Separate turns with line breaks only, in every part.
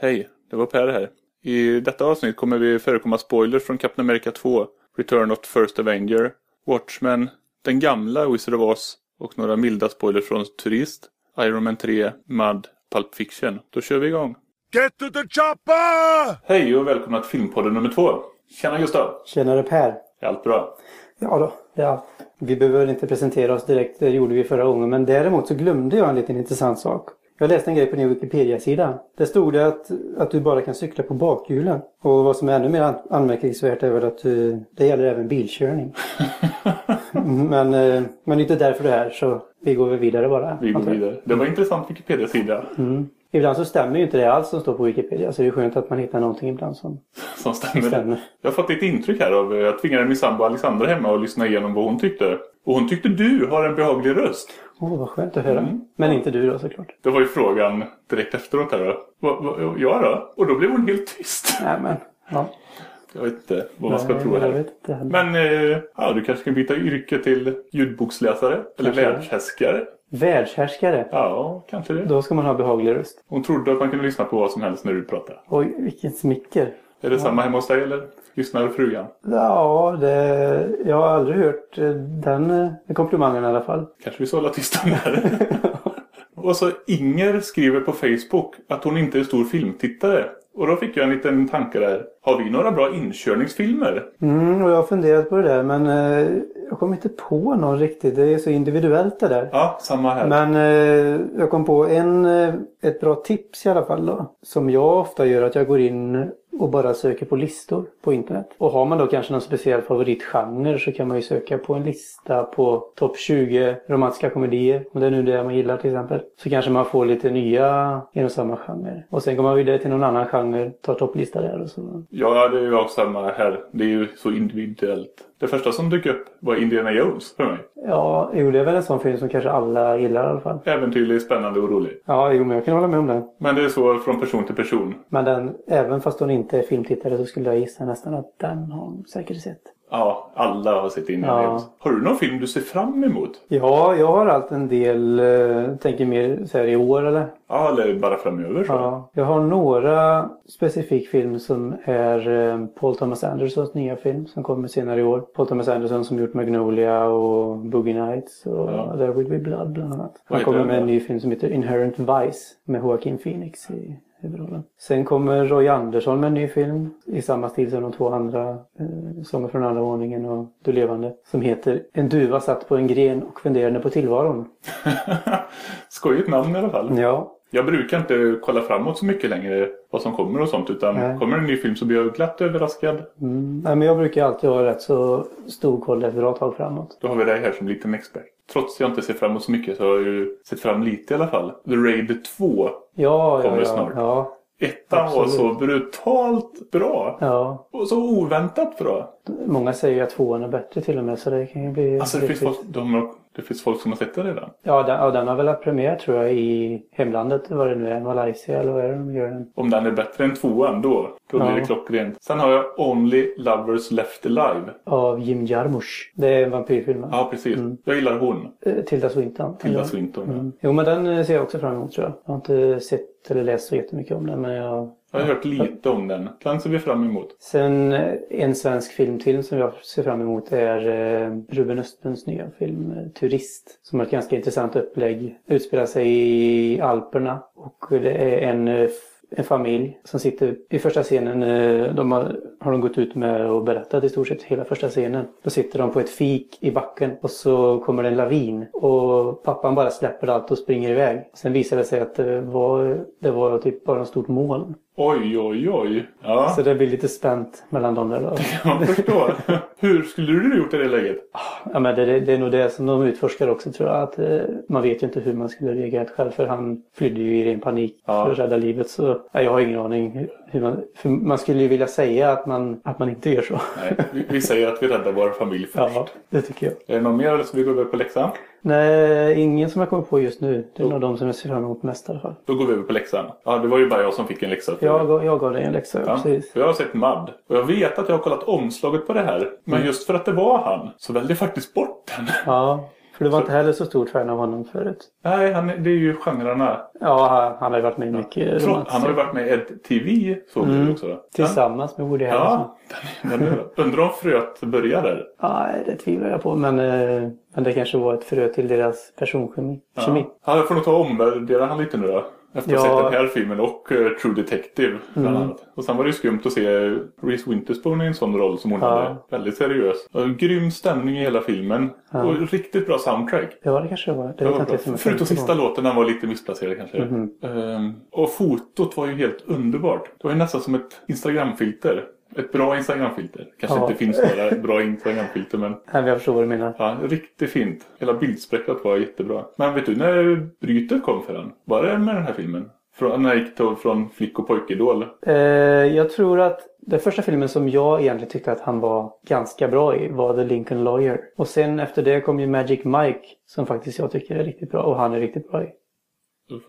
Hej, det var Per här. I detta avsnitt kommer vi förekomma spoilers från Captain America 2, Return of the First Avenger, Watchmen, den gamla Wizard of Oz och några milda spoilers från Turist, Iron Man 3, Mud, Pulp Fiction. Då kör vi igång.
Get to the chopper!
Hej och välkomna till Filmpodden nummer två. Tjena Gustav!
Tjenare Per!
Är allt bra?
Ja då, ja. Vi behöver inte presentera oss direkt, det gjorde vi förra gången. Men däremot så glömde jag en liten intressant sak. Jag läste en grej på din Wikipedia-sida. Där stod det att, att du bara kan cykla på bakhjulen. Och vad som är ännu mer an- anmärkningsvärt är väl att du, det gäller även bilkörning. men, eh, men det är inte därför du är här så vi går väl vidare bara.
Vi går vidare. Det var en intressant Wikipedia-sida
Mm. Ibland så stämmer ju inte det alls som står på Wikipedia. Så det är skönt att man hittar någonting ibland som
som stämmer.
stämmer.
Jag har fått ett intryck här av, jag tvingade min sambo Alexandra hemma och lyssna igenom vad hon tyckte. Och hon tyckte du har en behaglig röst.
Åh, vad skönt att höra.
Mm.
Men inte du då såklart.
Det var ju frågan direkt efteråt här då. Vad, vad, ja då? Och då blev hon helt tyst.
Nej men, ja.
Jag vet inte vad man ska
Nej,
tro
jag
här. Men eh, ja, du kanske kan byta yrke till ljudboksläsare? Eller världshärskare?
Världshärskare.
Ja, kanske det.
Då ska man ha behaglig röst.
Hon trodde att man kunde lyssna på vad som helst när du pratar.
Oj, vilken smicker.
Är det samma hemma hos dig eller? Lyssnar frugan?
Ja, det, jag har aldrig hört eh, den eh, komplimangen i alla fall.
Kanske vi ska hålla tysta om det. Och så Inger skriver på Facebook att hon inte är stor filmtittare. Och då fick jag en liten tanke där. Har vi några bra inkörningsfilmer?
Mm, och jag har funderat på det där men eh, jag kom inte på någon riktigt. Det är så individuellt det där.
Ja, samma här.
Men eh, jag kom på en, eh, ett bra tips i alla fall då. Som jag ofta gör att jag går in och bara söker på listor på internet. Och har man då kanske någon speciell favoritgenre så kan man ju söka på en lista på topp 20 romantiska komedier. Om det är nu det man gillar till exempel. Så kanske man får lite nya inom samma genre. Och sen går man vidare till någon annan genre, tar topplista där och så.
Ja, det är ju också samma här. Det är ju så individuellt. Det första som dök upp var Indiana Jones för mig.
Ja, jo det är väl en sån film som kanske alla gillar i alla fall.
Äventyrlig, spännande och rolig.
Ja, jo men jag kan hålla med om det.
Men det är så från person till person.
Men den, även fast hon inte är filmtittare så skulle jag gissa nästan att den har hon säkert sett.
Ja, alla har sett Indiana
Ja.
Jones. Har du någon film du ser fram emot?
Ja, jag har allt en del, eh, tänker mer så här i år eller?
Ja, eller bara framöver så.
Ja. Jag har några specifik film som är eh, Paul Thomas Andersons nya film som kommer senare i år. Paul Thomas Anderson som gjort Magnolia och Boogie Nights och
Ja.
There Will Be Blood bland annat. Han kommer med en ny film som heter Inherent Vice med Joaquin Phoenix i huvudrollen. Sen kommer Roy Andersson med en ny film i samma stil som de två andra eh, Sånger från andra våningen och Du levande. Som heter En duva satt på en gren och funderade på tillvaron.
Skojigt namn i alla fall.
Ja,
Jag brukar inte kolla framåt så mycket längre vad som kommer och sånt. Utan
Nej.
kommer en ny film så blir jag glatt överraskad.
Mm, nej, men jag brukar alltid ha rätt så stor koll ett bra tag framåt.
Då har vi dig här som liten expert. Trots att jag inte ser framåt så mycket så har jag ju sett fram lite i alla fall. The Raid 2.
Ja,
Kommer
ja,
snart.
Ja,
Ettan var
Absolut.
så brutalt bra.
ja.
Och så oväntat bra.
Många säger ju att tvåan är bättre till och med så det kan ju bli...
Alltså det finns, folk, de, har- det finns folk som har sett det redan.
Ja den, ja, den har väl haft premiär tror jag i hemlandet vad det nu är. Malaysia eller vad är det de gör den?
Om den är bättre än tvåan då, då blir
Ja.
det klockrent. Sen har jag Only Lovers Left Alive.
Av Jim Jarmusch. Det är en vampyrfilm. va?
Ja, precis.
Mm.
Jag gillar hon.
Eh, Tilda Swinton.
Tilda. Swinton.
Mm. Jo men den eh, ser jag också fram emot tror jag. Jag har inte sett eller läst så jättemycket om den men jag...
Jag har hört lite om den. Den ser vi fram emot.
Sen eh, en svensk film till som jag ser fram emot är eh, Ruben Östlunds nya film eh, Turist. Som har ett ganska intressant upplägg. Utspelar sig i Alperna och det är en, en familj som sitter i första scenen. De har, har de gått ut med och berättat i stort sett hela första scenen. Då sitter de på ett fik i backen och så kommer det en lavin och pappan bara släpper allt och springer iväg. Sen visar det sig att det var, det var typ bara ett stort moln.
Oj, oj, oj. Ja,
Så det blir lite spänt mellan dem där då.
jag förstår. Hur skulle du gjort i det läget?
Ja, men det, det, är nog det som de utforskar också tror jag. Att, eh, man vet ju inte hur man skulle reagerat själv för han flydde ju i ren panik
Ja.
för att rädda livet. Så ja, jag har ingen aning hur- man... För man skulle ju vilja säga att man, att man inte gör så.
Nej, vi, vi säger att vi räddar vår familj först.
Ja, det tycker jag.
Är det någon mer eller så vi går över på läxan?
Nej, ingen som jag kommer på just nu. Det är nog de som jag ser fram emot mest i alla fall.
Då går vi över på läxan. Ja, det var ju bara jag som fick en läxa. för-
Jag, jag gav dig en läxa,
Ja,
precis.
för jag har sett Mud. Och jag vet att jag har kollat omslaget på det här. Men
Mm.
just för att det var han så välde jag faktiskt bort den.
Ja, För du var
Så-
inte heller så stort fan av honom förut.
Nej, han, det är ju genrerna.
Ja, han- han har ju varit med i mycket romans.
Han har ju varit med i TV såg du
Mm.
också. Den,
Tillsammans med Woody Harrelson.
ja, den, den undrar om fröet börjar där.
Nej, det tvivlar jag på. Men, eh, men det kanske var ett frö till deras personkemi. Kemi.
Ja, jag får nog ta och omvärdera han lite nu då. Efter att ha
Ja.
sett den här filmen och eh, True Detective bland
Mm.
annat. Och sen var det ju skumt att se Reese Witherspoon i en sån roll som hon
Ja.
hade. Väldigt seriös. Och en grym stämning i hela filmen.
Ja.
Och riktigt bra soundtrack.
Ja, det kanske det var. Det
var bra. Förutom sista
på.
låten, den var lite missplacerad kanske.
Mhm.
Ehm, och fotot var ju helt underbart. Det var ju nästan som ett Instagramfilter. Ett bra Instagramfilter. Kanske
Ja.
inte finns några bra Instagramfilter men
Nej, jag förstår vad du menar.
ja, riktigt fint. Hela bildspräckat var jättebra. Men vet du när brytet kom för den? Var det med den här filmen? Från, när gick till, från Flick och pojkidol?
Eh, jag tror att den första filmen som jag egentligen tyckte att han var ganska bra i var The Lincoln Lawyer. Och sen efter det kom ju Magic Mike som faktiskt jag tycker är riktigt bra och han är riktigt bra i.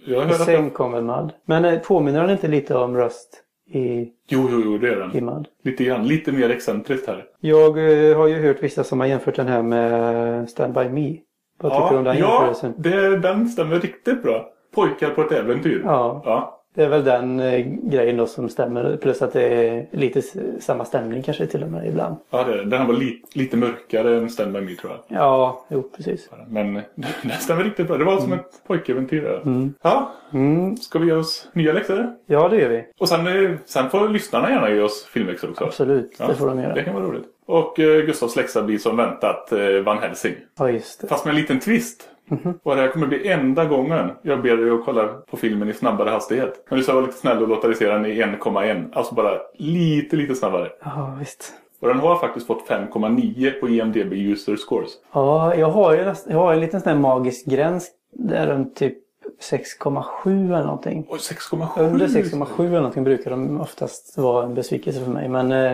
Jag
Och sen
jag...
kommer Mud. Men eh, påminner han inte lite om Rust i,
Jo, jo, jo, det är
i
den.
Mud?
Lite grann. Lite mer excentriskt här.
Jag eh, har ju hört vissa som har jämfört den här med Stand By Me. Vad tycker du om den
ja
jämförelsen?
det, den stämmer riktigt bra. Pojkar på ett äventyr.
Ja,
ja.
Det är väl den eh, grejen då som stämmer. Plus att det är lite s- samma stämning kanske till och med ibland.
Ja, det. Den här var li, lite mörkare än Stand By Me tror jag.
Ja, jo precis.
Men den stämmer riktigt bra. Det var som ett pojkäventyr. där.
Mm.
Ja,
Mm.
ska vi ge oss nya läxor?
Ja, det gör vi.
Och sen, eh, sen får lyssnarna gärna ge oss filmläxor också.
Absolut,
Ja,
det får de göra.
Det kan vara roligt. Och eh, Gustavs läxa blir som väntat eh, Van Helsing.
Ja, just det.
Fast med en liten twist.
Mhm.
Och det här kommer bli enda gången jag ber dig att kolla på filmen i snabbare hastighet. Men du ska vara lite snäll och låta dig se den i 1,1. Alltså bara lite, lite snabbare.
Ja, visst.
Och den har faktiskt fått 5,9 på IMDB User Scores.
Ja, jag har ju jag har en liten sån här magisk gräns. Där den typ 6,7 eller någonting.
Oj, 6,7!
Under 6,7 eller någonting brukar de oftast vara en besvikelse för mig. Men eh,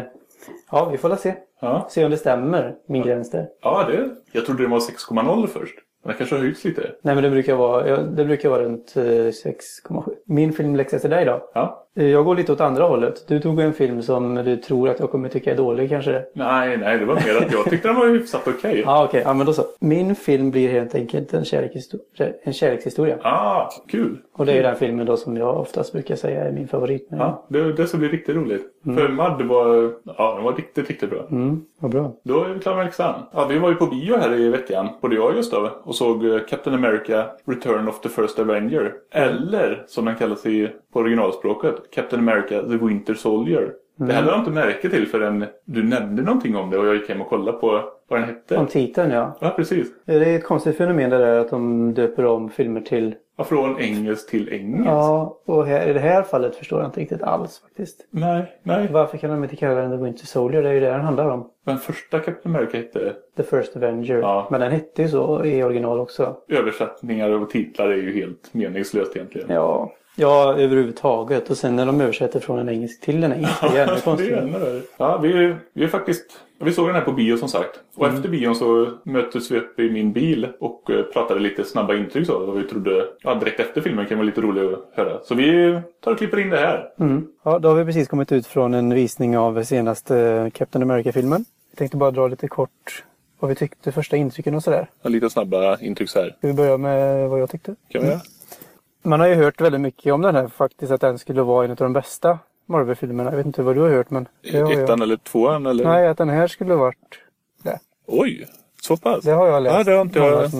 ja, vi får väl se.
Ja,
Se om det stämmer, min gräns där.
ja det, jag trodde det var 6,0 först. Det kanske har höjts lite.
Nej, men det brukar vara, ja, det brukar vara runt eh, 6,7. Min filmläxa till dig då?
Ja.
Eh, Jag går lite åt andra hållet. Du tog en film som du tror att jag kommer tycka är dålig kanske?
Nej, nej, det var mer att jag tyckte den var hyfsat okej.
Ja, okej. Ja, men då så. Min film blir helt enkelt en, kärlekshisto- en kärlekshistoria.
Ah, kul!
Och det är den filmen då som jag oftast brukar säga är min favorit.
Ja, det, det ska bli riktigt roligt. För Mad var, ja, den var riktigt, riktigt bra.
Mm, vad bra.
Då är vi klara med läxan. Ja, vi var ju på bio här i veckan, både jag och Gustav, och såg eh, Captain America Return of the First Avenger. Eller, som den kallas i, på originalspråket, Captain America The Winter Soldier. Det här lade jag inte märke till förrän du nämnde någonting om det och jag gick hem och kollade på vad den hette.
Om titeln ja.
Ja, precis.
Det är ett konstigt fenomen det där att de döper om filmer till...
Ja, från engelsk till engelsk.
Ja, och här, i det här fallet förstår jag inte riktigt alls faktiskt.
Nej, nej.
Varför kan de inte kalla den The Winter Soldier? Det är ju det den handlar om.
Men första Captain America hette
The First Avenger.
Ja.
Men den hette ju så i original också.
översättningar och titlar är ju helt meningslöst egentligen.
Ja. Ja, överhuvudtaget. Och sen när de översätter från en engelsk till en engelsk. Det är ännu
det är ännu. Ja, vi, vi är faktiskt... Vi såg den här på bio som sagt. Och
Mm.
efter bion så möttes vi upp i min bil och eh, pratade lite snabba intryck så. Vad vi trodde... Ja, direkt efter filmen kan vara lite roligt att höra. Så vi tar och klipper in det här.
Mm. Ja, då har vi precis kommit ut från en visning av senaste Captain America-filmen. Jag tänkte bara dra lite kort vad vi tyckte, första intrycken och sådär.
Ja, lite snabba intryck så här.
Ska vi börja med vad jag tyckte?
Kan vi göra?
Man har ju hört väldigt mycket om den här faktiskt, att den skulle vara en av de bästa Marvel-filmerna. Jag vet inte vad du har hört men...
Ettan eller tvåan eller?
Nej, att den här skulle varit det.
Oj! Så pass?
Det har jag läst.
Ja, det har inte jag...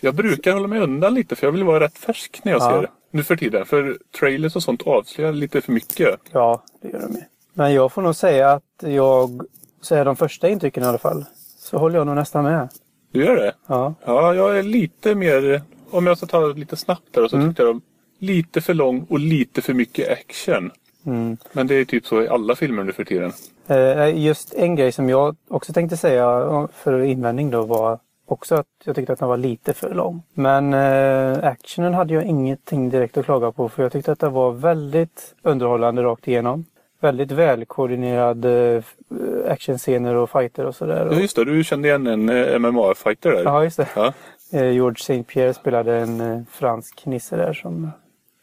Jag brukar hålla mig undan lite för jag vill vara rätt färsk när jag
Ja.
ser det. Nu för tiden. För trailers och sånt avslöjar lite för mycket.
Ja, det gör de ju. Men jag får nog säga att jag, så här de första intrycken i alla fall, så håller jag nog nästan med.
Du gör det?
Ja.
Ja, jag är lite mer... Om jag ska ta det lite snabbt där så
Mm.
tyckte jag de lite för lång och lite för mycket action.
Mm.
Men det är typ så i alla filmer nu för tiden.
Eh, Just en grej som jag också tänkte säga för invändning då var också att jag tyckte att den var lite för lång. Men eh, actionen hade jag ingenting direkt att klaga på för jag tyckte att det var väldigt underhållande rakt igenom. Väldigt välkoordinerade eh, actionscener och fighter och sådär.
Ja, just det. Du kände igen en eh, MMA-fighter där.
Ja, just det.
Ja.
Eh, George St. Pierre spelade en eh, fransk nisse där som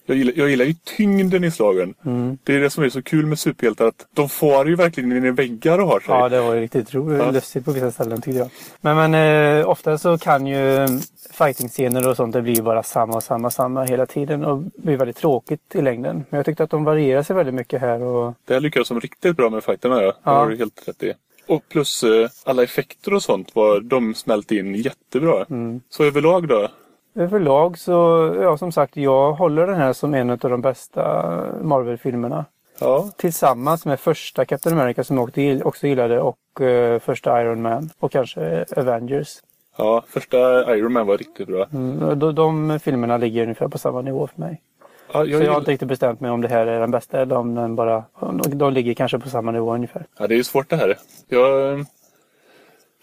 Jag gillar, jag gillar ju tyngden i slagen.
Mm.
Det är det som är så kul med superhjältar. Att de far ju verkligen in i väggar och har sig.
Ja, det var ju riktigt roligt.
Ja.
Lustigt på vissa ställen tyckte jag. Men, men eh, ofta så kan ju fighting-scener och sånt, det blir bara samma och samma, samma hela tiden och blir väldigt tråkigt i längden. Men jag tyckte att de varierar sig väldigt mycket här och
Det här lyckades de riktigt bra med fighterna. Ja. Det har du helt rätt i. Och plus eh, alla effekter och sånt var de smälte in jättebra.
Mm.
Så överlag då?
Överlag så, ja som sagt, jag håller den här som en av de bästa Marvel-filmerna.
Ja,
Tillsammans med första Captain America som jag också- gillade och eh, första Iron Man och kanske Avengers.
ja första Iron Man var riktigt bra.
Mm, de, de filmerna ligger ungefär på samma nivå för mig.
Ja, jag
Så jag har
gillar-
inte riktigt bestämt mig om det här är den bästa eller om den bara... De, de ligger kanske på samma nivå ungefär.
Ja, det är ju svårt det här. Jag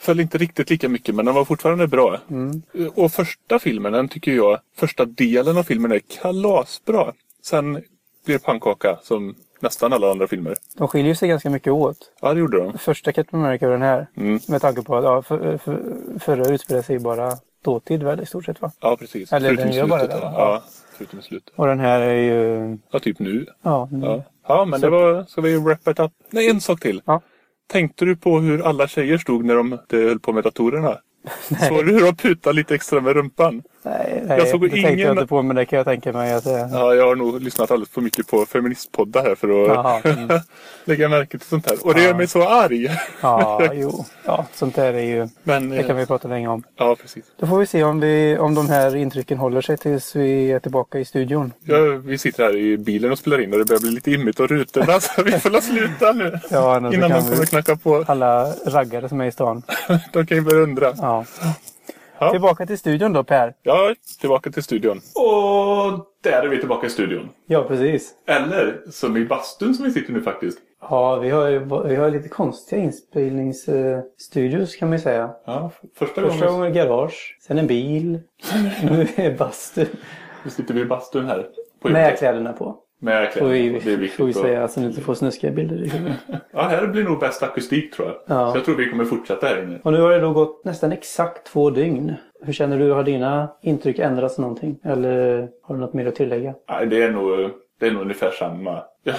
föll inte riktigt lika mycket, men den var fortfarande bra.
Mm.
Och första filmen, den tycker jag, första delen av filmen är kalasbra. Sen blir pannkaka, som nästan alla andra filmer.
De skiljer sig ganska mycket åt.
Ja, det gjorde de.
Första Captain America och den här.
Mm.
Med tanke på att ja, för, för, förra utspelar sig bara dåtid väl i stort sett va?
Ja, precis.
Eller
förutom
den gör bara
slutet.
det,
ja. ja, förutom slutet.
Och den här är ju...
Ja, typ nu.
Ja,
Ja, ja men det var... Ska vi wrap it up? Nej, en sak till.
Ja.
Tänkte du på hur alla tjejer stod när de höll på med datorerna? Såg du hur de putade lite extra med rumpan?
Nej, nej
Jag såg
det tänkte
ingen-
jag inte på men det kan jag tänka mig att det är.
Ja, jag har nog lyssnat alldeles för mycket på feministpoddar här för att
mm.
lägga märke till sånt här. Och det
Ja.
gör mig så arg.
Ja, jo. Ja, sånt där är ju...
Men,
Det kan
eh,
vi prata länge om.
ja precis.
Då får vi se om, vi, om de här intrycken håller sig tills vi är tillbaka i studion.
Ja, vi sitter här i bilen och spelar in och det börjar bli lite immigt och rutorna så vi får la sluta nu.
Ja,
Innan de kommer knacka på.
Alla raggare som är i stan.
De kan ju börja undra.
Ja.
Ja.
Tillbaka till studion då Per.
Ja, tillbaka till studion. Och där är vi tillbaka i studion.
Ja, precis.
Eller som i bastun som vi sitter nu faktiskt.
Ja, vi har, ju, vi har lite konstiga inspelningsstudios kan man ju säga.
Ja, första,
Första
gången
gången garage, sen en bil, nu är bastu.
så sitter vi i bastun här. På
Med kläderna på.
Med
Får vi,
Det är
får vi säga
att-
så ni inte får snuskiga bilder i huvudet.
Ja, här blir nog bäst akustik tror jag.
Ja.
Så jag tror vi kommer fortsätta här inne.
Och nu har det då gått nästan exakt två dygn. Hur känner du? Har dina intryck ändrats någonting? Eller har du något mer att tillägga?
Nej, det är nog, det är nog ungefär samma. Ja,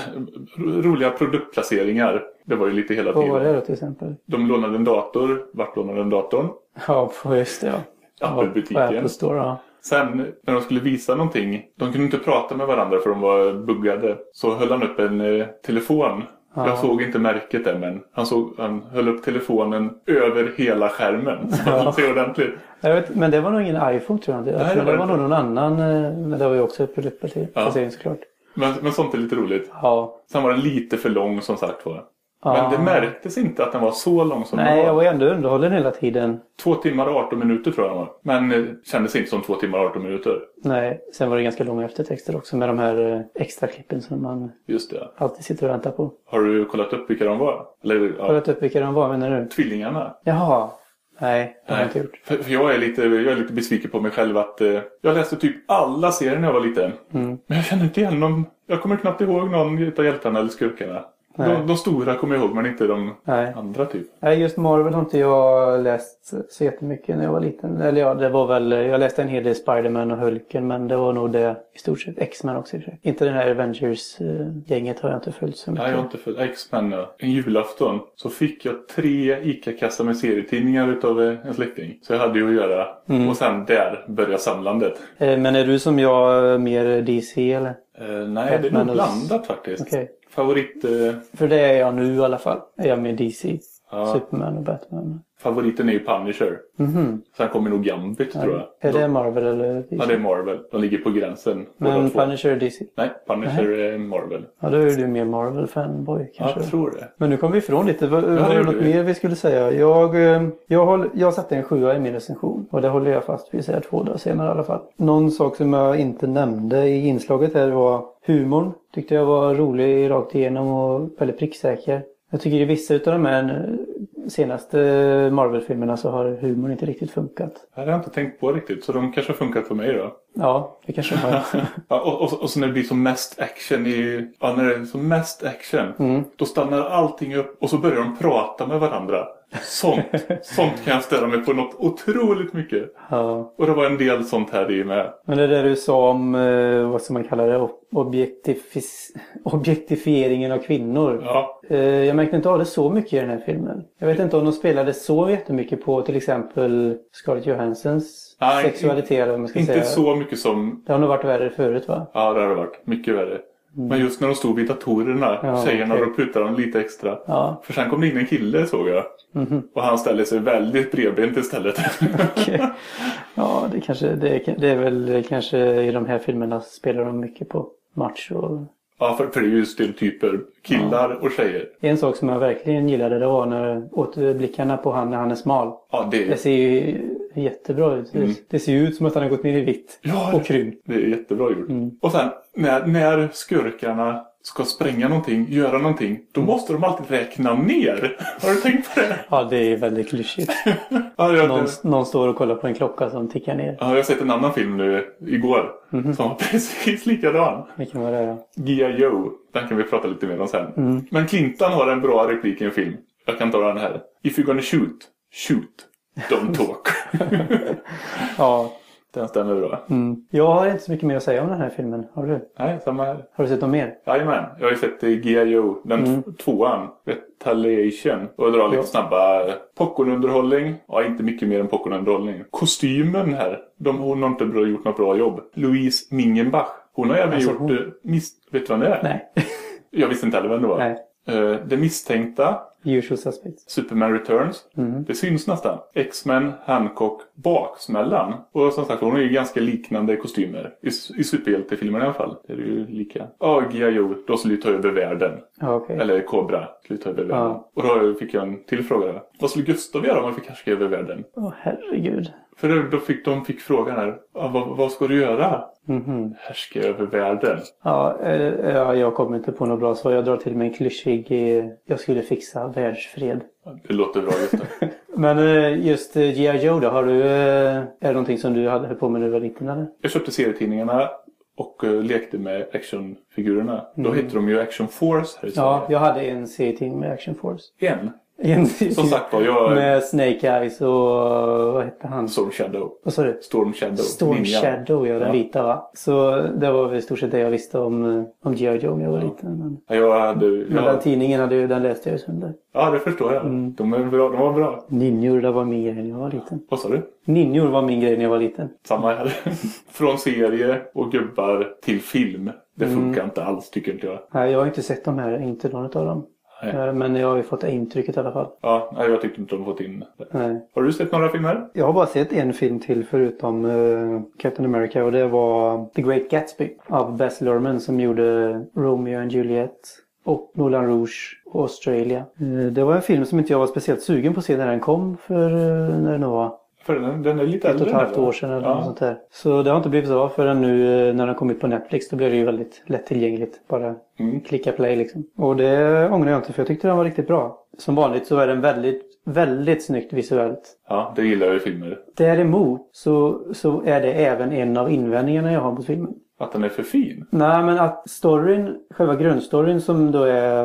ro- roliga produktplaceringar. Det var ju lite hela
Vad var
tiden.
det då till exempel?
De lånade en dator. Vart lånade de datorn?
Ja, på just det ja.
Apple-butiken.
Apple Store, ja.
Sen när de skulle visa någonting. De kunde inte prata med varandra för de var buggade. Så höll han upp en eh, telefon.
Ja.
Jag såg inte märket där men han, såg, han höll upp telefonen över hela skärmen. Så
Ja.
man ser ordentligt.
Jag vet, men det var nog ingen iPhone tror jag. Jag
Nej,
tror
det
det
var
var
det
nog någon annan. eh, Men det var ju också produktplacering såklart.
Men, men sånt är lite roligt.
Ja.
Sen var den lite för lång som sagt var. Men det märktes inte att den var så lång som
Nej,
den
jag
var.
var ändå underhållen hela tiden.
Två timmar och 18 minuter tror jag den var. Men eh, kändes inte som två timmar och 18 minuter.
Nej, sen var det ganska långa eftertexter också med de här eh, extra klippen som man
Just det.
alltid sitter och väntar på.
Har du kollat upp vilka de var? Eller ja,
Kollat upp vilka de var menar du?
tvillingarna?
Jaha. Nej, det har jag inte gjort.
För, för jag, är lite, jag är lite besviken på mig själv att eh, jag läste typ alla serier när jag var liten.
Mm.
Men jag känner inte igen någon. Jag kommer knappt ihåg någon av hjältarna eller skurkarna. De, de stora kommer jag ihåg men inte de
Nej.
andra typ.
Nej, just Marvel har inte jag läst så jättemycket när jag var liten. Eller ja, det var väl, jag läste en hel del Spiderman och Hulken men det var nog det i stort sett. X-Men också i. Inte den här Avengers-gänget har jag inte följt så mycket.
Nej, jag har inte följt X-Men. En julafton så fick jag tre ICA-kassar med serietidningar utav eh, en släkting. Så jag hade ju att göra.
Mm.
Och sen där började samlandet.
Eh, Men är du som jag eh, mer DC eller?
Nej, det är nog blandat faktiskt.
Okej.
Favorit, eh,
För det är jag nu i alla fall. Är jag med DC
ja,
Superman och Batman.
favoriten är ju Punisher.
Mhm.
Sen kommer nog Gambit tror jag.
Är det Marvel eller DC?
Ja, det är Marvel. De ligger på gränsen.
Men. Punisher är DC?
Nej, Punisher är Marvel.
Ja, då är du mer Marvel-fanboy
Ja,
kanske.
jag tror det.
Men nu kom vi ifrån lite. Var,
det
var det något
vi.
mer vi skulle säga? Jag, eh, jag, håll, jag satte en sjua i min recension. Och det håller jag fast vid här två dagar senare i alla fall. Någon sak som jag inte nämnde i inslaget här var humorn. Tyckte jag var rolig rakt igenom och väldigt pricksäker. Jag tycker i vissa utav de här eh, senaste Marvel-filmerna så har humorn inte riktigt funkat.
Det har jag inte tänkt på riktigt. Så de kanske har funkat på mig då.
Ja, det kanske har.
Ja, och, och, och så när det blir som mest action i... Ja, när det är som mest action.
Mm.
Då stannar allting upp och så börjar de prata med varandra. Sånt, sånt kan jag ställa mig på något otroligt mycket.
Ja.
Och det var en del sånt här i med.
Men det där du sa om, eh, vad ska man kalla det, objektifieringen av kvinnor.
Ja,
Eh, jag märkte inte av det så mycket i den här filmen. Jag vet inte om de spelade så jättemycket på till exempel Scarlett Johanssons
Nej,
sexualitet. vad man ska
inte
säga.
så mycket som...
Det har nog varit värre förut va?
Ja, det har det varit. Mycket värre. Men just när de stod vid datorerna,
Ja,
tjejerna,
okej.
då putade de lite extra.
Ja.
För sen kom det in en kille såg jag. Och han ställde sig väldigt bredbent istället.
Okej. Ja, det kanske, det, är- det är väl kanske i de här filmerna spelar de mycket på macho.
ja, för, för det är ju stereotyper. Killar och tjejer.
En sak som jag verkligen gillade det var när återblickarna på han när han är smal.
Ja, det
Det ser ju jättebra ut. Det- Det ser ju ut som att han har gått ner i vitt.
Mm. Ja,
och krympt.
det är jättebra gjort.
Mm.
Och sen när, när skurkarna ska spränga någonting, göra någonting, då
Mm.
måste de alltid räkna ner. Har du tänkt på det?
Ja, det är väldigt klyschigt.
Ja,
Någon, någon står och kollar på en klocka som tickar ner.
ja, jag har sett en annan film nu igår
Mhm.
som var precis likadan.
Vilken var det då?
Gia Joe. Den kan vi prata lite mer om sen.
Mm.
Men Clinton har en bra replik i en film. Jag kan ta den här. If you're gonna shoot, shoot. Don't talk.
Ja.
Den stämmer bra.
Mm. Jag har inte så mycket mer att säga om den här filmen. Har du?
Nej, samma här.
Har du sett något mer?
Jajamän, jag har ju sett eh, Gia Joe, den
Mm.
tvåan, Retaliation. Och drar lite
Ja.
snabba eh, popcornunderhållning. Ja, inte mycket mer än popcornunderhållning. Kostymen här, de, hon har inte bra, gjort något bra jobb. Louise Mingenbach. Hon har även
Alltså,
gjort...
hon-
eh, Miss, vet du vem det är?
Nej.
Jag visste inte heller vem det var.
Nej.
Eh, det misstänkta,
Usual Suspects.
Superman Returns.
Mm.
Det syns nästan. X-Men, Hancock, Baksmällan. Och som sagt, hon har ju ganska liknande kostymer. I, i superhjältefilmerna i alla fall. Det är ju lika. Ja, Gia Joe, då skulle ju ta över världen.
Ja, okej.
Eller Cobra skulle ta över världen.
Ja.
Och då fick jag en till fråga. Vad skulle Gustav göra om han fick härska över världen?
Åh, herregud.
För då- fick de fick frågan här. Vad, vad ska du göra?
Mhm.
Härska över världen.
Ja, eh, ja, jag kommer inte på något bra svar. Jag drar till med en klyschig... eh, Jag skulle fixa världsfred.
Det låter bra Gustav.
Men eh, just eh, G.I. Joe då, har du... Är det någonting som du hade på med när du var liten eller?
Jag köpte serietidningarna och lekte med actionfigurerna. Då hette de ju Action Force här i Sverige.
Mm. Ja, jag hade en serietidning med Action Force.
En.
En
Som sagt var, jag...
Med Snake Eyes och... Vad hette han?
Storm Shadow.
Vad sa du?
Storm Shadow.
Storm
Ninja.
Shadow, ja. Den
Ja.
vita va? Så det var väl i stort sett det jag visste om, om G.I. Joe när jag var liten. Men,
Ja, Jag hade...
men den
Jag,
tidningen hade, ju- den läste jag ju sönder.
ja, det förstår jag.
Mm.
De, är bra, de var bra.
Ninjor, det var min grej när jag var liten.
Vad sa du?
Ninjor var min grej när jag var liten.
Samma här. Från serie och gubbar till film. Det
Mm.
funkar inte alls tycker inte jag.
Nej, jag har inte sett de här, inte någon av dem.
Nej.
Eh, Men jag har ju fått intrycket i alla fall.
Ja, nej, jag tyckte inte de fått in det.
Nej.
Har du sett några filmer?
Jag har bara sett en film till förutom eh, Captain America och det var The Great Gatsby av Baz Luhrmann som gjorde Romeo and Juliet och Moulin Rouge och Australia. Eh, det var en film som inte jag var speciellt sugen på att se när den kom för eh, när det nu var
För den, den är lite
ett
äldre.
och ett halvt år sedan eller
ja.
något sånt där. Så det har inte blivit så förrän nu eh, när den kommit på Netflix. Då blev det ju väldigt lättillgängligt. Bara
Mm.
klicka play liksom. Och det ångrar jag inte för jag tyckte den var riktigt bra. Som vanligt så är den väldigt, väldigt snyggt visuellt.
Ja, det gillar jag i filmer.
Däremot så, så är det även en av invändningarna jag har mot filmen.
Att den är för fin.
Nej men att storyn, själva grundstoryn som då är,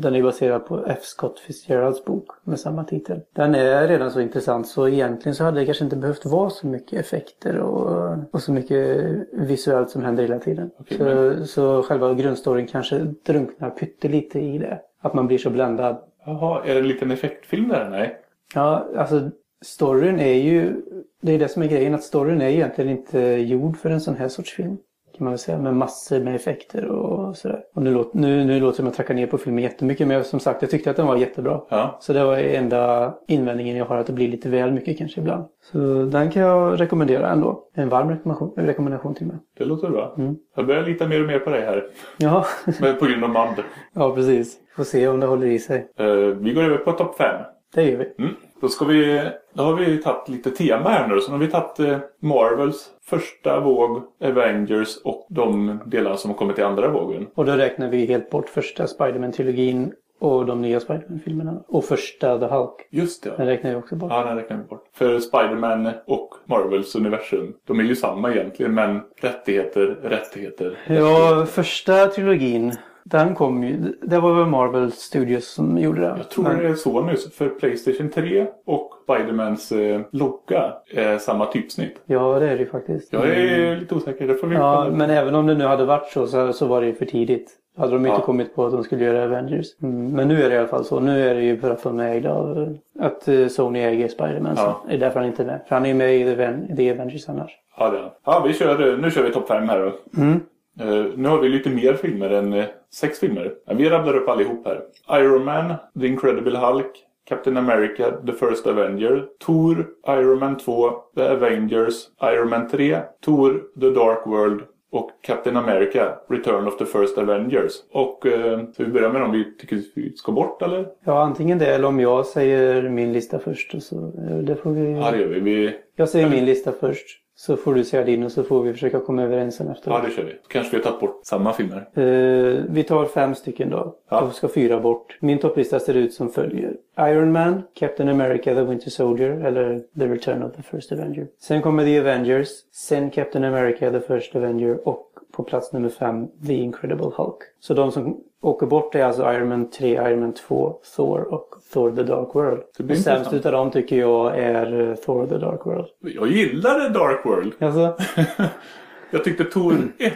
den är baserad på F. Scott Fitzgeralds bok med samma titel. Den är redan så intressant så egentligen så hade det kanske inte behövt vara så mycket effekter och, och så mycket visuellt som händer hela tiden.
Okej,
så, så själva grundstoryn kanske drunknar pyttelite i det. Att man blir så bländad.
Jaha, är det en liten effektfilm där? Nej.
Ja, alltså storyn är ju... Det är det som är grejen, att storyn är egentligen inte gjord för en sån här sorts film. Kan man väl säga, med massor med effekter och sådär. Och nu, låter, nu, nu låter det som att jag trackar ner på filmen jättemycket, men som sagt, jag tyckte att den var jättebra.
Ja.
Så det var enda invändningen jag har, att det blir lite väl mycket kanske ibland. Så den kan jag rekommendera ändå. En varm rekommendation, rekommendation till mig.
Det låter bra.
Mm.
Jag börjar lita mer och mer på dig här.
Ja,
Men på grund av Mad.
ja precis. Får se om det håller i sig.
Eh, vi går över på topp fem.
Det gör vi.
Mm. Då, ska vi, då har vi tagit lite tema här nu. Så nu har vi tagit eh, Marvels första våg, Avengers och de delar som har kommit i andra vågen.
Och då räknar vi helt bort första Spiderman-trilogin och de nya Spiderman-filmerna. Och första The Hulk.
Just det.
Den räknar vi också bort.
Ja, den räknar vi bort. För Spider-Man och Marvels universum, de är ju samma egentligen, men rättigheter, rättigheter.
Ja, första trilogin Den kom ju... Det var väl Marvel Studios som gjorde det.
Jag tror det är så nu. För Playstation 3 och Spidermans eh, logga är samma typsnitt.
Ja, det är det ju faktiskt.
Jag är lite osäker. Det får vi
Ja, men även om det nu hade varit så så, så var det ju för tidigt. Hade de inte
Ja.
kommit på att de skulle göra Avengers. Mm, men nu är det i alla fall så. Nu är det ju för att de är ägda av... Att eh, Sony äger Spiderman.
Ja.
Det är därför han inte är med. För han är ju med i The, Aven- The Avengers annars.
Ja, det är. ja vi kör, nu kör vi topp 5 här då.
Mm.
Eh, nu har vi lite mer filmer än eh, sex filmer. Vi rabblar upp allihop här. Iron Man, The Incredible Hulk, Captain America, The First Avenger, Thor, Iron Man 2, The Avengers, Iron Man 3, Thor, The Dark World och Captain America, Return of the First Avengers. Och eh, så vi börjar med dem vi tycker vi ska bort eller?
Ja, antingen det eller om jag säger min lista först. Och så, eh, det får vi...
Ja det gör vi. vi
Jag säger min lista först. Så får du säga din och så får vi försöka komma överens sen efteråt.
ja det kör vi. Kanske vi har tagit bort samma filmer.
Eh, vi tar fem stycken då.
Ja.
Och ska fyra bort. Min topplista ser ut som följer. Iron Man, Captain America, The Winter Soldier eller The Return of the First Avenger. Sen kommer The Avengers, sen Captain America, The First Avenger och på plats nummer fem The Incredible Hulk. Så de som åker bort är alltså Iron Man 3, Iron Man 2, Thor och Thor The Dark World.
Det blir
Och sämst utav dem tycker jag är eh, Thor The Dark World.
Jag gillade Dark World.
Alltså,
Jag tyckte Tor 1,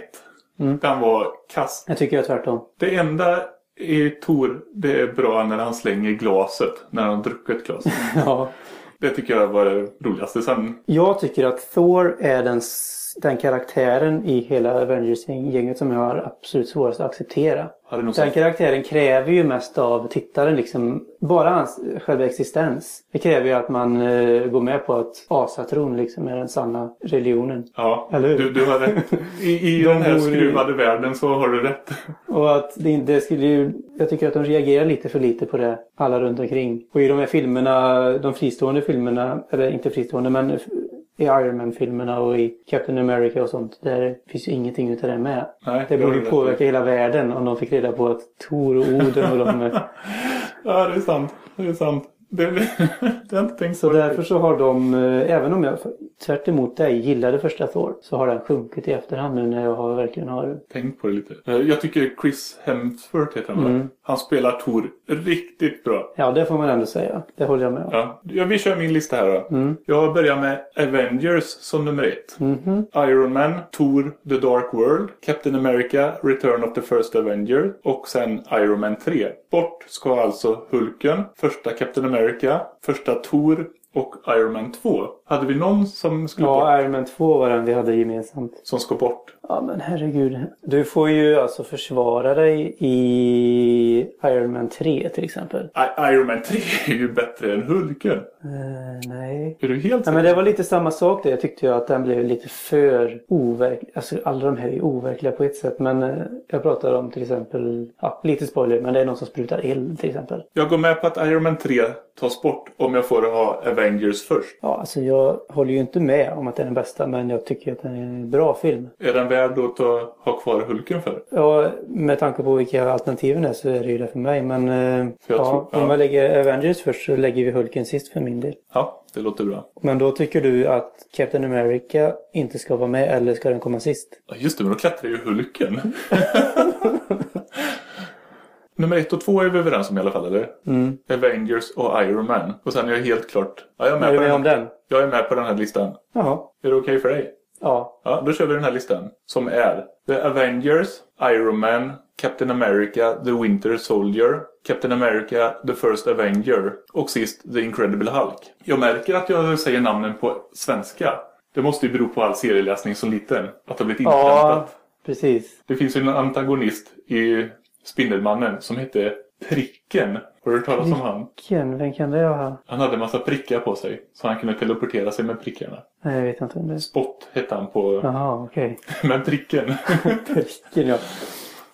Mm.
den var kass.
jag tycker jag tvärtom.
Det enda i Tor, det är bra när han slänger glaset. När han druckit glaset.
Ja.
Det tycker jag var det roligaste. Sen,
Jag tycker att Thor är den, den karaktären i hela Avengers-gänget som jag har absolut svårast att acceptera. Den
sagt,
karaktären kräver ju mest av tittaren liksom. Bara hans själva existens. Det kräver ju att man eh, går med på att asatron liksom är den sanna religionen.
ja,
Eller hur?
du, du har rätt. I, i
De
den här
bor i-
skruvade världen så har du rätt.
Och att det, det skulle ju, jag tycker att de reagerar lite för lite på det, alla runt omkring. Och i de här filmerna, de fristående filmerna, eller inte fristående men i Iron Man-filmerna och i Captain America och sånt. Där finns ju ingenting utav det med.
Nej,
Det borde påverka hela världen om de fick reda på att Tor och Oden och de.
Ja, det är sant. Det är sant. Det, det, har inte tänkt
Så därför så har de, eh, även om jag tvärt emot dig gillade första Thor, så har den sjunkit i efterhand nu när jag har, verkligen har...
Tänkt på det lite. Eh, Jag tycker Chris Hemsworth heter han?
Mm.
Han spelar Tor riktigt bra.
Ja, det får man ändå säga. Det håller jag med om.
Ja, ja, vi kör min lista här då.
Mm.
Jag börjar med Avengers som nummer ett.
Mhm.
Iron Man, Thor, The Dark World, Captain America, Return of the First Avenger och sen Iron Man 3. Bort ska alltså Hulken, första Captain America, första Thor och Iron Man 2. Hade vi någon som skulle bort?
Ja, Iron Man 2 var den vi hade gemensamt.
Som ska bort?
Ja men herregud. Du får ju alltså försvara dig i Iron Man 3 till exempel.
I- Iron Man 3 är ju bättre än Hulken.
Eh, nej.
Är du helt säker?
men det var lite samma sak där. Jag tyckte ju att den blev lite för overklig. Alltså alla de här är overkliga på ett sätt. Men eh, jag pratar om till exempel, ja lite spoiler, men det är någon som sprutar eld till exempel.
Jag går med på att Iron Man 3 tas bort om jag får ha Avengers först.
Ja alltså jag håller ju inte med om att det är den bästa men jag tycker att det är en bra film.
Är den värd att ta, ha kvar Hulken för?
Ja, med tanke på vilka alternativen är så är det ju det för mig. Men eh,
För jag
ja,
tror- ja.
om man lägger Avengers först så lägger vi Hulken sist för min del.
Ja, det låter bra.
Men då tycker du att Captain America inte ska vara med eller ska den komma sist?
Ja, just det, men då klättrar ju Hulken. Nummer ett och två är vi överens om i alla fall, eller?
Mm.
Avengers och Iron Man. Och sen är jag helt klart... Ja, jag, är med
Är du med
den.
om den?
Jag är med på den här listan.
Jaha.
Är det okej för dig?
Ja.
Ja, då kör vi den här listan. Som är The Avengers, Iron Man, Captain America, The Winter Soldier, Captain America, The First Avenger och sist The Incredible Hulk. Jag märker att jag säger namnen på svenska. Det måste ju bero på all serieläsning som liten. Att det har blivit
Ja,
inpräntat.
precis.
Det finns ju en antagonist i Spindelmannen som hette Pricken. Har du hört talas om han?
Vilken? Vem kan det vara?
Han hade en massa prickar på sig. Så han kunde teleportera sig med prickarna.
Nej, jag vet inte vem det.
Spott hette han på...
Jaha, okej.
Men pricken.
Pricken ja.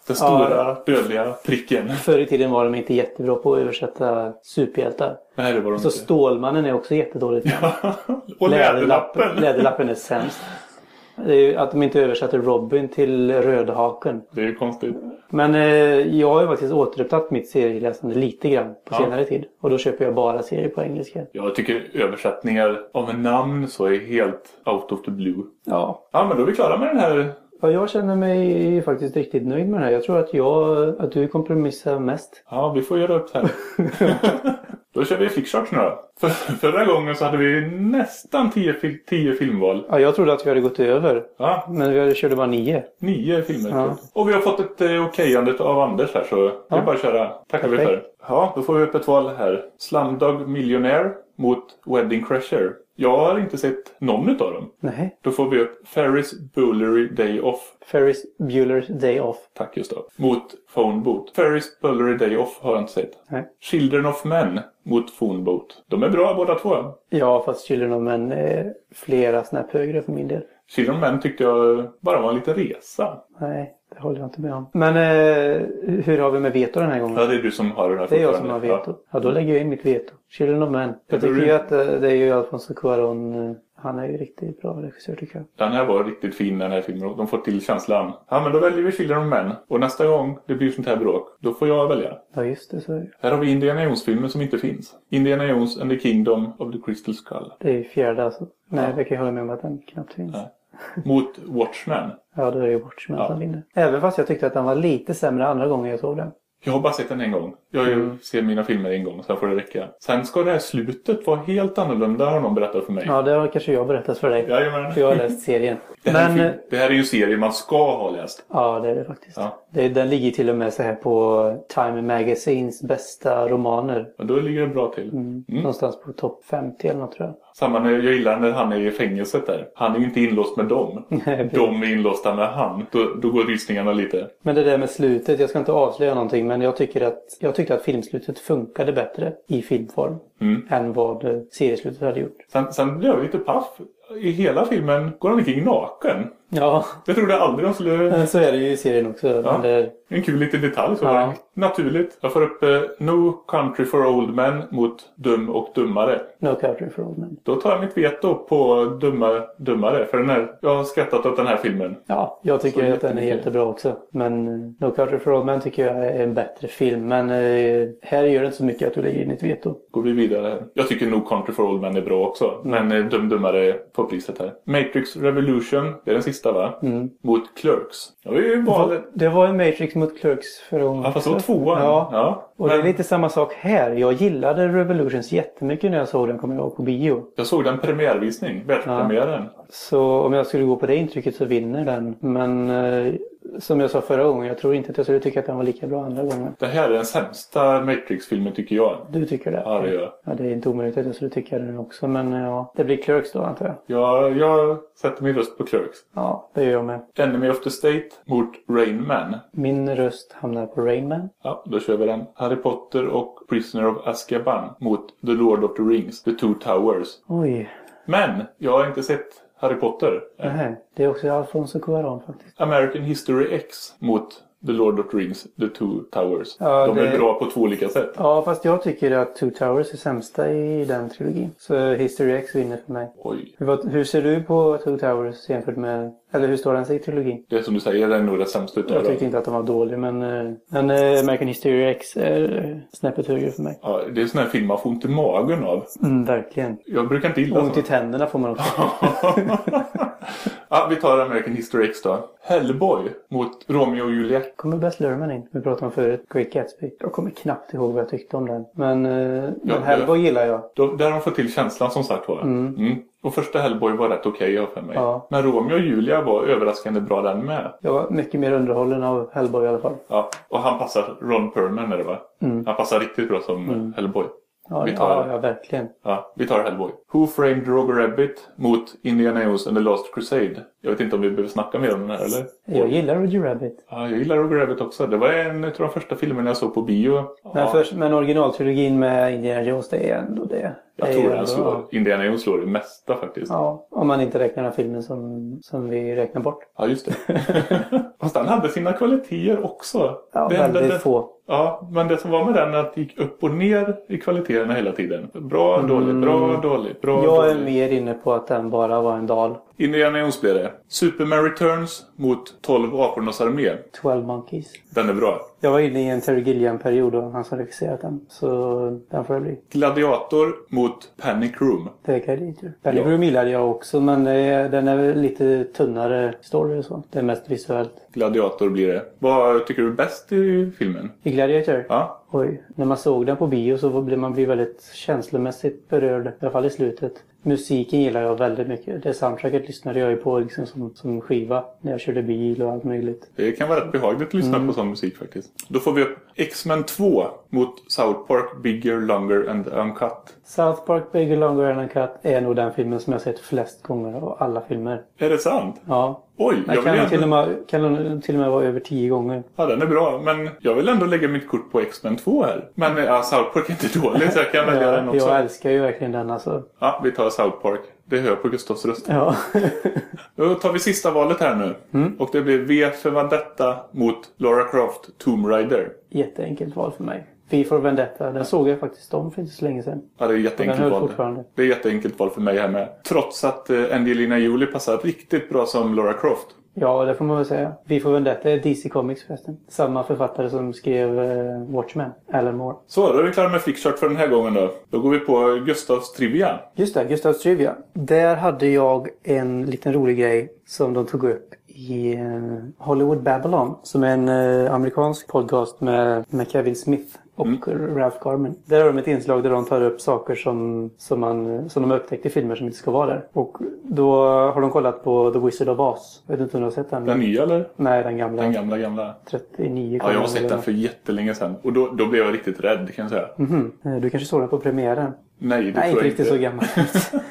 Den stora dödliga pricken.
Förr i tiden var de inte jättebra på att översätta superhjältar.
Nej, det var de
Så
inte.
Stålmannen är också jättedåligt.
Och läderlappen.
Läderlappen är sämst. Att de inte översatte Robin till Rödhaken.
Det är ju konstigt.
Men eh, jag har ju faktiskt återupptagit mitt serieläsande lite grann på
Ja.
senare tid. Och då köper jag bara serier på engelska.
Jag tycker översättningar av namn så är helt out of the blue.
Ja.
Ja, men då är vi klara med den här
Ja, jag känner mig faktiskt riktigt nöjd med det här. Jag tror att, jag, att du kompromissar mest.
Ja, vi får göra upp här. Då kör vi flickcharts nu då. För, förra gången så hade vi nästan 10 fil- 10 filmval.
Ja, jag trodde att vi hade gått över.
Ja,
Men vi hade- körde bara nio.
nio filmer.
Ja.
Och vi har fått ett eh, okejande av Anders här så det är
Ja.
bara att köra. Tackar vi
Perfekt.
för. Ja, då får vi upp ett val här. Slumdog Millionaire mot Wedding Crasher. Jag har inte sett någon utav dem.
Nej.
Då får vi upp Ferris Buellery Day Off.
Ferris Bueller's Day Off.
Tack Gustav. Mot Phone Boot. Ferris Buellery Day Off har jag inte sett.
Nej.
Children of Men mot Phone Boot. De är bra båda två.
Ja, fast Children of Men är flera snäpp högre för min del.
Children of Men tyckte jag bara var en liten resa.
Nej, det håller jag inte med om. Men eh, hur har vi med veto den här gången?
Ja, det är du som har det här
Det är jag som har veto. Ja, då lägger jag in mitt veto. Children of Men.
Ja,
Jag tycker ju att eh, det är ju Alfonso Cuarón. eh, Han är ju riktigt bra regissör tycker jag.
Den här var riktigt fin den här filmen. De får till känslan. Ja, men då väljer vi Children of Men. Och nästa gång det blir sånt här bråk, då får jag välja.
Ja, just det. Så är det.
Här har vi Indiana Jones-filmen som inte finns. Indiana Jones and the Kingdom of the Crystal Skull.
Det är ju fjärde alltså. Nej,
Ja.
det kan jag hålla med om att den knappt finns.
Nej. Mot Watchmen.
Ja, då är det ju Watchmen
Ja.
som vinner. Även fast jag tyckte att den var lite sämre andra gången jag såg den.
Jag har bara sett den en gång. Jag
Mm.
ser mina filmer en gång, sen får det räcka. Sen ska det här slutet vara helt annorlunda har någon berättat för mig.
Ja, det har kanske jag berättat för dig.
Jajamän.
För jag har läst serien.
Det här,
Men, eh,
film- det här är ju en serie man ska ha läst.
ja det är det faktiskt.
Ja.
Det, den ligger till och med så här på Time Magazines bästa romaner.
Och då ligger det bra till.
Mm.
Mm.
Någonstans på topp 50 eller något tror jag.
Samma när jag gillar när han är i fängelset där. Han är ju inte inlåst med dem. De är inlåsta med han. Då, då går rysningarna lite.
Men det där med slutet, jag ska inte avslöja någonting men jag tycker att jag tyckte att filmslutet funkade bättre i filmform
Mm.
än vad serieslutet hade gjort.
Sen, sen blev jag lite paff. I hela filmen går han omkring naken.
Ja,
Jag trodde aldrig de skulle...
så är det ju i serien också.
Ja.
Det,
En kul liten detalj. Så
Ja.
var det Naturligt. Jag får upp eh, No Country for Old Men mot Dum och Dummare.
no country for old men.
Då tar jag mitt veto på Dumma, Dummare. För den här, jag har skrattat åt den här filmen.
Ja, jag tycker
Så
att den är jättebra också. Men eh, No Country for Old Men tycker jag är en bättre film. Men eh, här gör det inte så mycket att du lägger in ett veto.
Går vi vidare här. Jag tycker No Country for Old Men är bra också. Men eh, Dum Dummare får priset här. Matrix Revolution. Det är den sista va?
Mm.
Mot Clerks. Det var ju valet.
Det var en Matrix mot Clerks för
Ja fast det var tvåan.
Ja.
ja.
Och det är
Men
lite samma sak här. Jag gillade Revolutions jättemycket när jag såg den, kommer jag ihåg, på bio.
Jag såg den premiärvisning. Världspremiären.
Så om jag skulle gå på det intrycket så vinner den. Men eh, som jag sa förra gången, jag tror inte att jag skulle tycka att den var lika bra andra gången.
Det här är den sämsta Matrix-filmen tycker jag.
Du tycker det?
Ja, det gör jag.
Ja, det är inte omöjligt att jag skulle tycka det nu också. Men eh, ja, det blir Clerks då antar jag.
Jag, jag sätter min röst på Clerks.
Ja, det gör jag med.
Enemy of the State mot Rain Man.
Min röst hamnar på Rain Man.
Ja, då kör vi den. Harry Potter och Prisoner of Azkaban mot The Lord of the Rings, The Two Towers.
Oj,
Men, jag har inte sett Harry Potter.
nej. Det är också Alfonso Cuarón faktiskt.
American History X mot The Lord of the Rings, The Two Towers.
Ja,
De
det-
är bra på två olika sätt.
Ja, fast jag tycker att Two Towers är sämsta i den trilogin. Så History X vinner för mig.
Oj.
Vad- Hur ser du på Two Towers jämfört med... Eller hur står den sig i trilogin?
Det som du säger är nog det sämsta utav
Jag tyckte inte att de var dålig men, eh, men eh, American History X är eh, snäppet högre för mig.
Ja, det är sån här film man får ont i magen av.
Mm, verkligen.
Jag brukar inte gilla
Ont i tänderna får man också.
ja, vi tar American History X då. Hellboy mot Romeo och Juliet.
kommer Best Lerman in. Vi pratade om förut. Great Gatsby. Jag kommer knappt ihåg vad jag tyckte om den. Men, eh, men Hellboy gillar jag.
Då, där har de fått till känslan som sagt var.
Mm.
Och första Hellboy var rätt okej okay, för mig.
Ja.
Men Romeo och Julia var överraskande bra den med.
Jag var mycket mer underhållen av Hellboy i alla fall.
Ja. Och han passar, Ron Perlman är det va?
Mm.
Han passar riktigt bra som Hellboy.
Ja,
Vi tar
ja, ja, verkligen.
Ja, vi tar Hellboy. Who Framed Roger Rabbit mot Indiana Jones and the Last Crusade. Jag vet inte om vi behöver snacka mer om den här eller?
Jag gillar Roger Rabbit.
Ja, jag gillar Roger Rabbit också. Det var en av de första filmerna jag såg på bio.
Men, först, men originaltrilogin med Indiana Jones, det är ändå det.
jag
det
tror den slår. Indiana Jones slår det mesta faktiskt.
Ja, om man inte räknar den här filmen som, som vi räknar bort.
Ja, just det. Fast den hade sina kvaliteter också.
Ja,
det, enda-
väldigt
det,
få.
Ja, men det som var med den är att det gick upp och ner i kvaliteterna hela tiden. Bra, dåligt, bra, dåligt, bra,
Mm. Jag är
dåligt.
mer inne på att den bara var en dal.
Indiana Jones blir det. Superman Returns mot 12 apornas armé.
12 Monkeys.
Den är bra.
Jag var inne i en Terry Gilliam-period och han som regisserat den. Så den får det bli.
Gladiator mot Panic Room.
Det kan jag ju. Penny
Ja.
Room gillade jag också men den är lite tunnare story och så. Det är mest visuellt.
Gladiator blir det. Vad tycker du är bäst i filmen?
I Gladiator?
Ja,
Oj. När man såg den på bio så blev man väldigt känslomässigt berörd. I alla fall i slutet. Musiken gillar jag väldigt mycket. Det soundtracket lyssnade jag ju på liksom som, som skiva när jag körde bil och allt möjligt.
det kan vara rätt behagligt att lyssna på sån musik faktiskt. Då får vi upp X-Men 2 mot South Park Bigger, Longer and Uncut.
South Park Bigger Longer and Uncut är nog den filmen som jag sett flest gånger av alla filmer.
Är det sant?
Ja.
Oj, jag
Den
vill
kan, nog till och
ändå...
med, kan till och med vara över tio gånger.
Ja, den är bra. Men jag vill ändå lägga mitt kort på X-Men 2 här. Men ja, South Park är inte dålig så jag kan välja den
Jag,
också.
jag älskar ju verkligen den alltså.
Ja, vi tar South Park. Det hör på Gustavs röst.
Ja.
Då tar vi sista valet här nu.
Mm.
Och det blir V för Vendetta mot Lara Croft Tomb Raider.
Jätteenkelt val för mig. V for Vendetta, den såg jag faktiskt om för inte så länge sedan.
Ja, det är jätteenkelt val. Det är jätteenkelt val för mig här med. Trots att eh, Angelina Jolie passar riktigt bra som Lara Croft.
Ja, det får man väl säga. V for Vendetta är DC Comics förresten. Samma författare som skrev eh, Watchmen, Alan Moore.
Så, då är vi klara med Flickchart för den här gången då. Då går vi på Gustavs Trivia.
Just det, Gustavs Trivia. Där hade jag en liten rolig grej som de tog upp i eh, Hollywood Babylon. Som är en eh, amerikansk podcast med, med Kevin Smith och Ralph Garman. Där har de ett inslag där de tar upp saker som, som, man, som de har upptäckt i filmer som inte ska vara där. Och då har de kollat på The Wizard of Oz. Jag vet inte om du har sett den?
Den nya eller?
Nej, den gamla.
Den gamla, gamla.
39
Ja, jag har sett den för jättelänge sedan. Och då, då blev jag riktigt rädd kan jag säga.
Mhm. Eh, Du kanske såg den på premiären?
Nej, det
Nej,
tror
inte
jag
riktigt så gammal.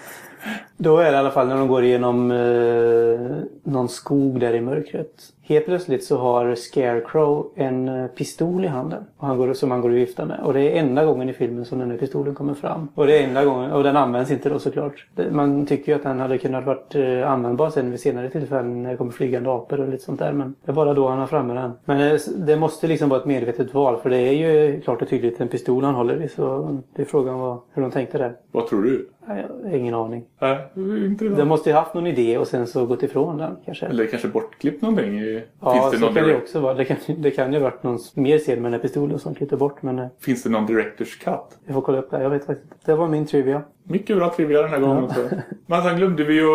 Då är det i alla fall när de går igenom eh, någon skog där i mörkret. Helt plötsligt så har Scarecrow en eh, pistol i handen. Och han går, som han går och viftar med. Och det är enda gången i filmen som den här pistolen kommer fram. Och det är enda gången, och den används inte då såklart. Man tycker ju att den hade kunnat varit eh, användbar sen vid senare tillfällen när det kommer flygande apor och lite sånt där. Men det är bara då han har framme den. Men det, det måste liksom vara ett medvetet val. För det är ju klart och tydligt en pistol han håller i. Så det är frågan vad, hur de tänkte där.
Vad tror du?
Jag har ingen aning.
Nej, inte
De måste ju haft någon idé och sen så gått ifrån den kanske.
Eller kanske bortklippt någonting. I...
ja,
finns, det
så
någon
kan det också vara. Det kan, det kan ju ha varit någon mer scen med den här pistolen som klippte bort. Men eh,
finns det någon directors cut?
jag får kolla upp det. Jag vet faktiskt. Det var min trivia.
Mycket bra trivia den här gången också. Men sen glömde vi ju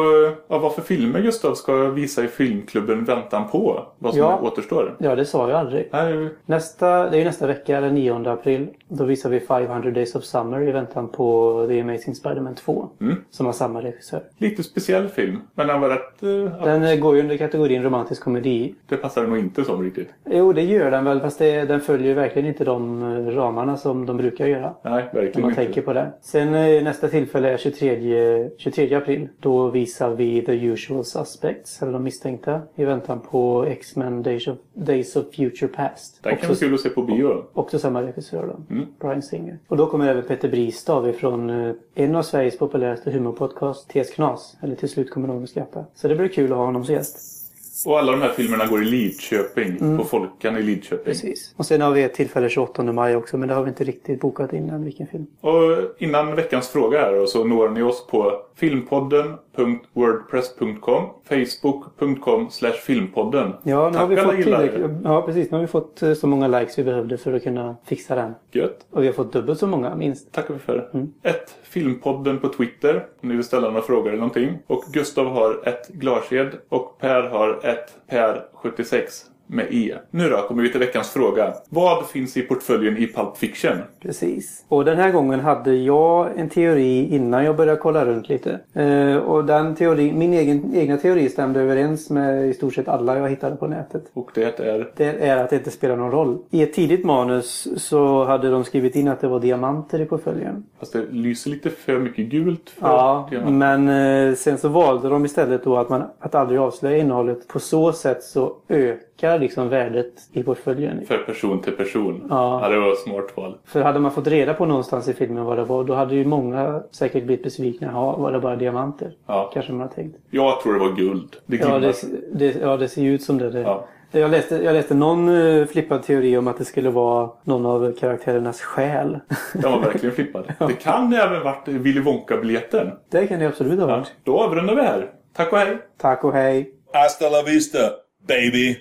ja, vad för filmer Gustav ska visa i filmklubben Väntan på. Vad som
Ja.
återstår.
Ja, det sa jag aldrig.
Nej,
Nästa, det är ju nästa vecka, den 9 april. Då visar vi 500 Days of Summer i väntan på The Amazing Spider-Man 2.
Mm.
Som har samma regissör.
lite speciell film. Men den var rätt... ja,
Den eh, går ju under kategorin romantisk komedi.
Det passar nog inte som riktigt.
Jo, det gör den väl. Fast det, den följer verkligen inte de eh, ramarna som de brukar göra.
Nej, verkligen
man
inte.
tänker på det. Sen nästa tillfälle är 23, 23 april. Då visar vi The Usual Suspects, eller de misstänkta, i väntan på X-Men Days of, Days of Future Past.
Den kan vara
Också,
kul att se på bio.
också samma regissör då,
Mm.
Brian Singer. Och då kommer även Peter Bristav ifrån eh, en av Sveriges populäraste humorpodcast, TS Knas. Eller till slut kommer någon att skratta. Så det blir kul att ha honom som gäst.
Och alla de här filmerna går i Lidköping. På Folkan i Lidköping.
Precis. Och sen har vi ett tillfälle 28 maj också, men det har vi inte riktigt bokat innan vilken film.
Och innan veckans fråga här då, så når ni oss på filmpodden.wordpress.com Facebook.com filmpodden.
Ja, nu har vi fått tillräckligt. Ja, precis. Nu har vi fått eh, så många likes vi behövde för att kunna fixa den.
Gött.
Och vi har fått dubbelt så många, minst.
Tackar vi för.
Mm.
Ett Filmpodden på Twitter om ni vill ställa några frågor eller någonting. Och Gustav har ett Glarsed och Per har 1 Per76 med E. Nu då kommer vi till veckans fråga. Vad finns i portföljen i Pulp Fiction?
Precis. Och den här gången hade jag en teori innan jag började kolla runt lite. Eh, och den teori, min egen, egna teori stämde överens med i stort sett alla jag hittade på nätet.
Och det är...
Det är att det inte spelar någon roll. I ett tidigt manus så hade de skrivit in att det var diamanter i portföljen.
Fast det lyser lite för mycket gult för
Ja,
diamant.
men eh, sen så valde de istället då att man att aldrig avslöja innehållet. På så sätt så ökar liksom värdet i portföljen.
För person till person.
Ja.
det var ett smart val.
För hade man fått reda på någonstans i filmen vad det var, då hade ju många säkert blivit besvikna. Ja, var det bara diamanter?
Ja.
Kanske man har tänkt.
Jag tror det var guld. Det
Ja, det, det, ja, det ser ju ut som det. det.
Ja.
Jag, läste, jag läste någon uh, flippad teori om att det skulle vara någon av karaktärernas själ.
Den var verkligen flippad. Det kan även varit Willy Wonka-biljetten.
det kan det absolut ha
Ja.
varit.
Då avrundar vi här. Tack och hej!
Tack och hej!
Hasta la vista, baby.